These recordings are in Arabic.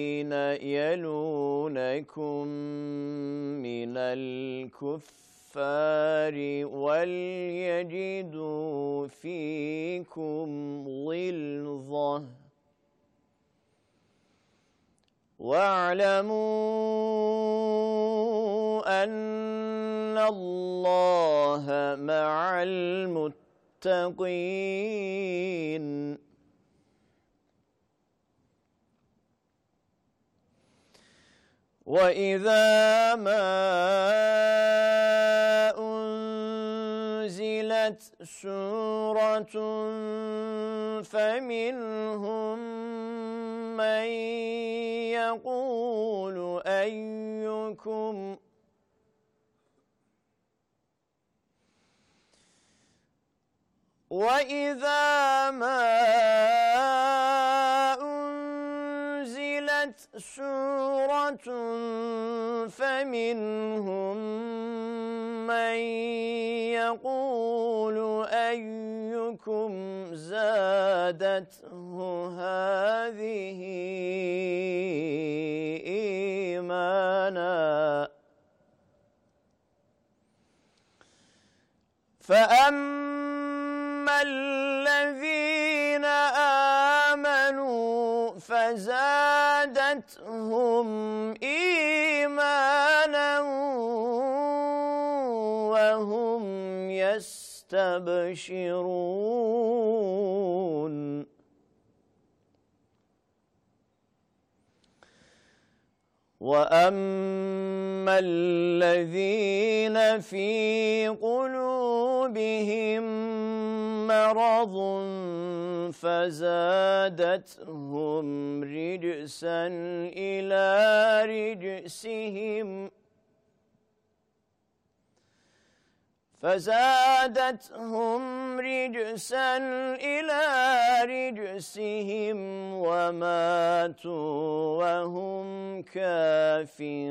الذين يلونكم من الكفار وليجدوا فيكم غلظة. واعلموا أن الله مع المتقين. وإذا ما أنزلت سورة فمنهم من يقول أيكم وإذا ما أنزلت سورة فمنهم من يقول أيكم زادته هذه إيمانا فأما الذين آمنوا فزادتهم إيمانا وهم يستبشرون وأما الذين في قلوبهم مرض فزادتهم رجسا إلى رجسهم. فزادتهم رجسا إلى رجسهم وماتوا وهم كافرون.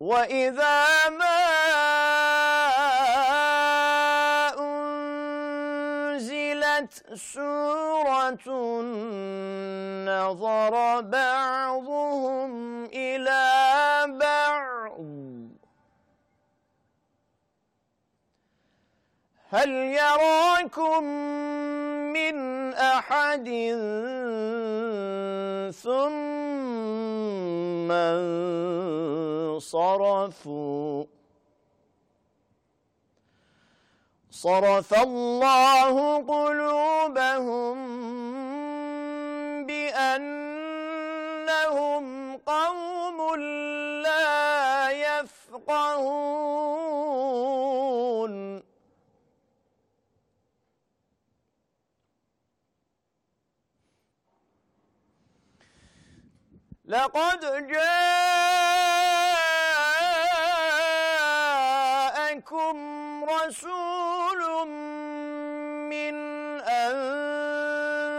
وإذا ما أنزلت سورة نظر بعضهم إلى بعض هل يراكم من أحد ثم صرفوا. صرف الله قلوبهم بأنهم قوم لا يفقهون. لقد جاءكم رسول من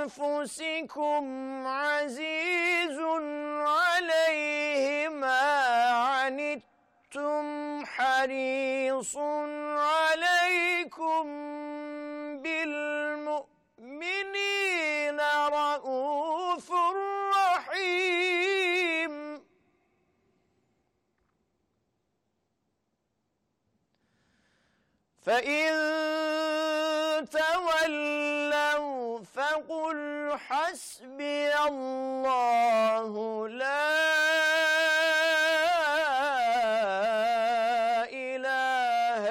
أنفسكم عزيز عليه ما عنتم حريص فإن تولوا فقل حسبي الله لا إله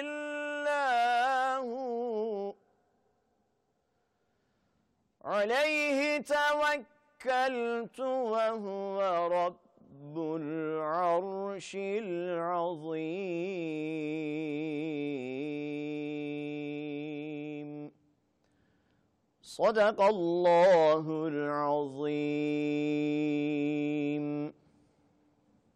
إلا هو عليه توكلت وهو رب العرش العظيم. صدق الله العظيم.